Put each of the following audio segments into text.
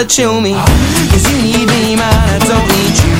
Gabriella chill me. Cause you need me man, I don't need you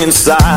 inside.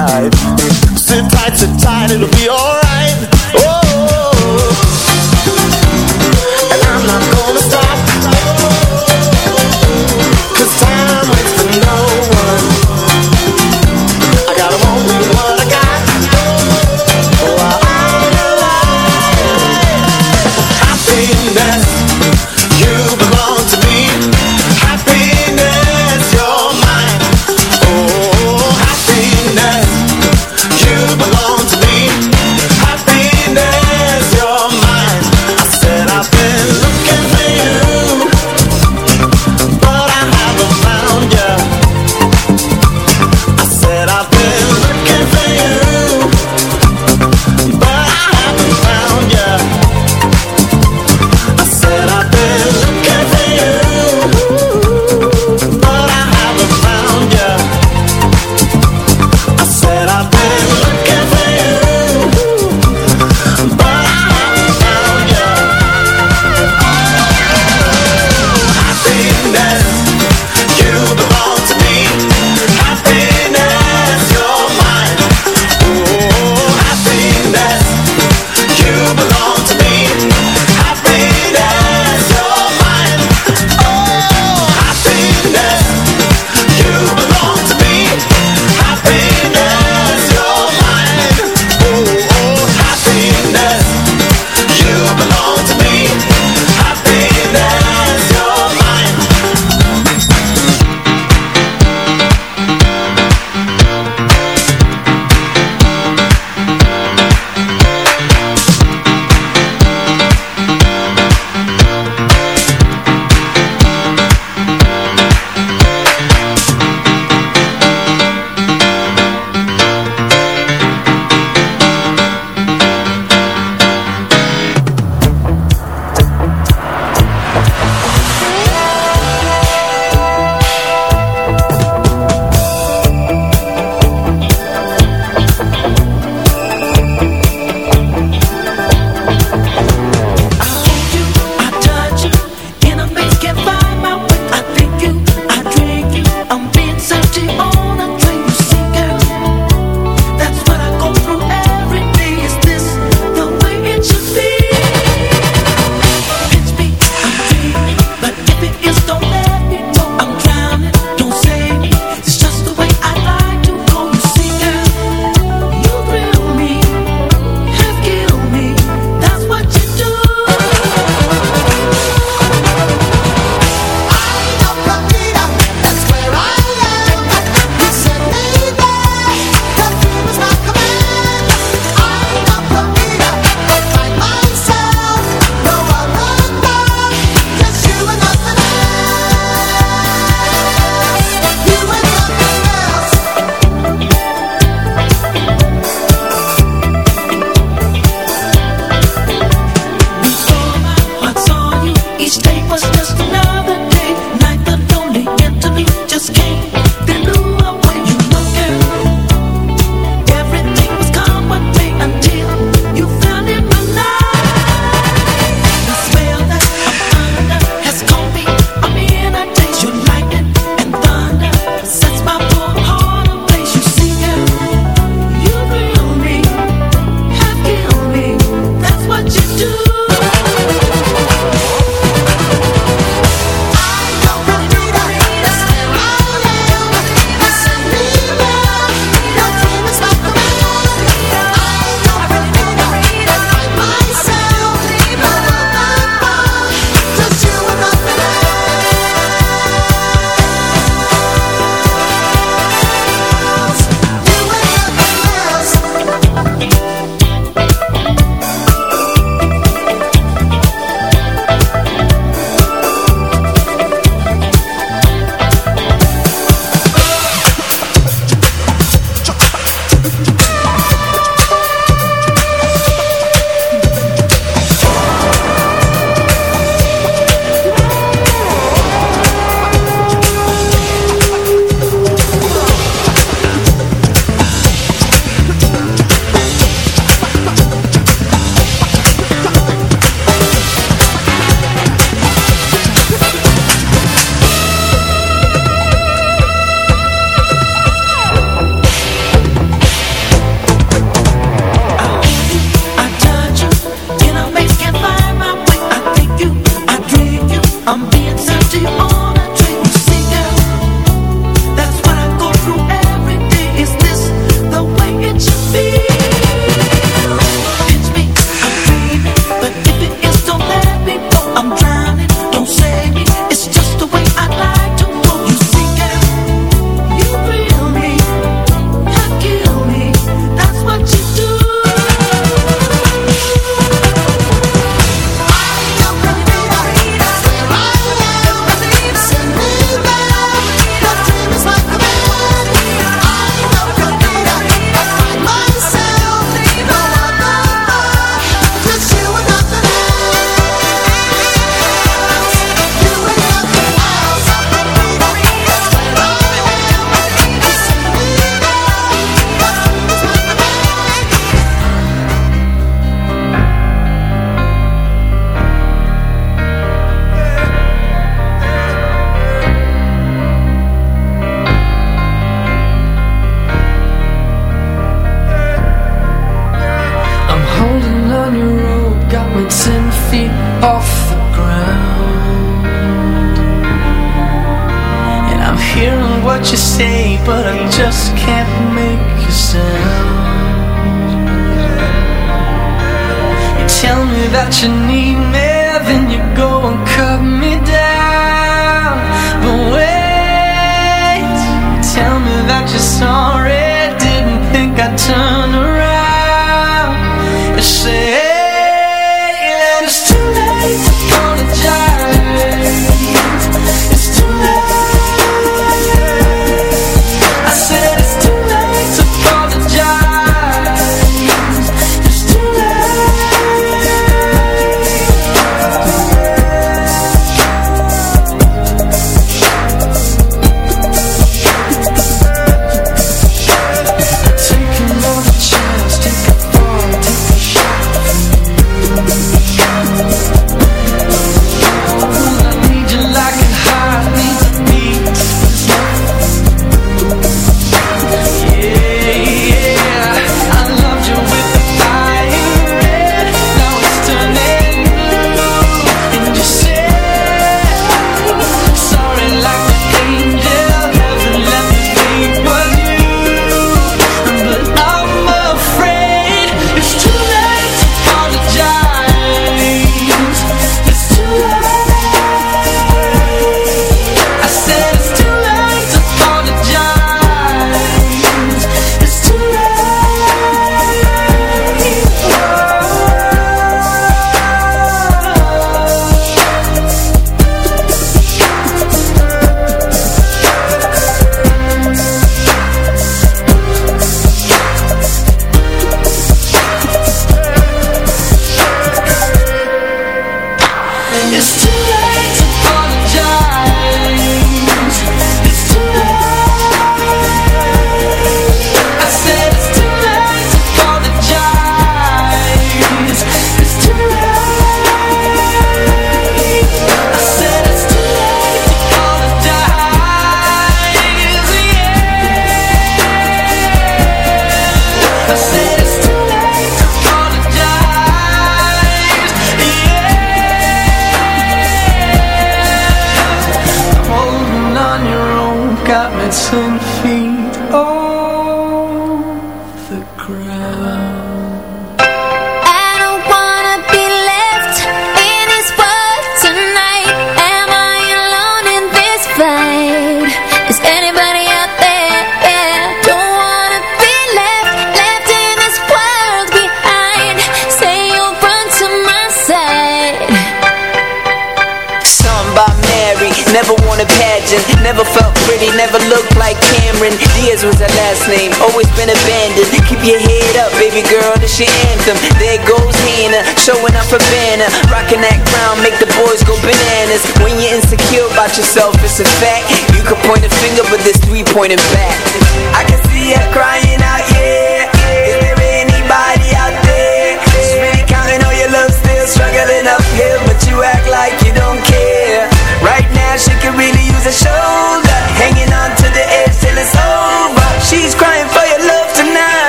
but I just can't make a sound. You tell me that you need me.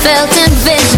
felt invisible.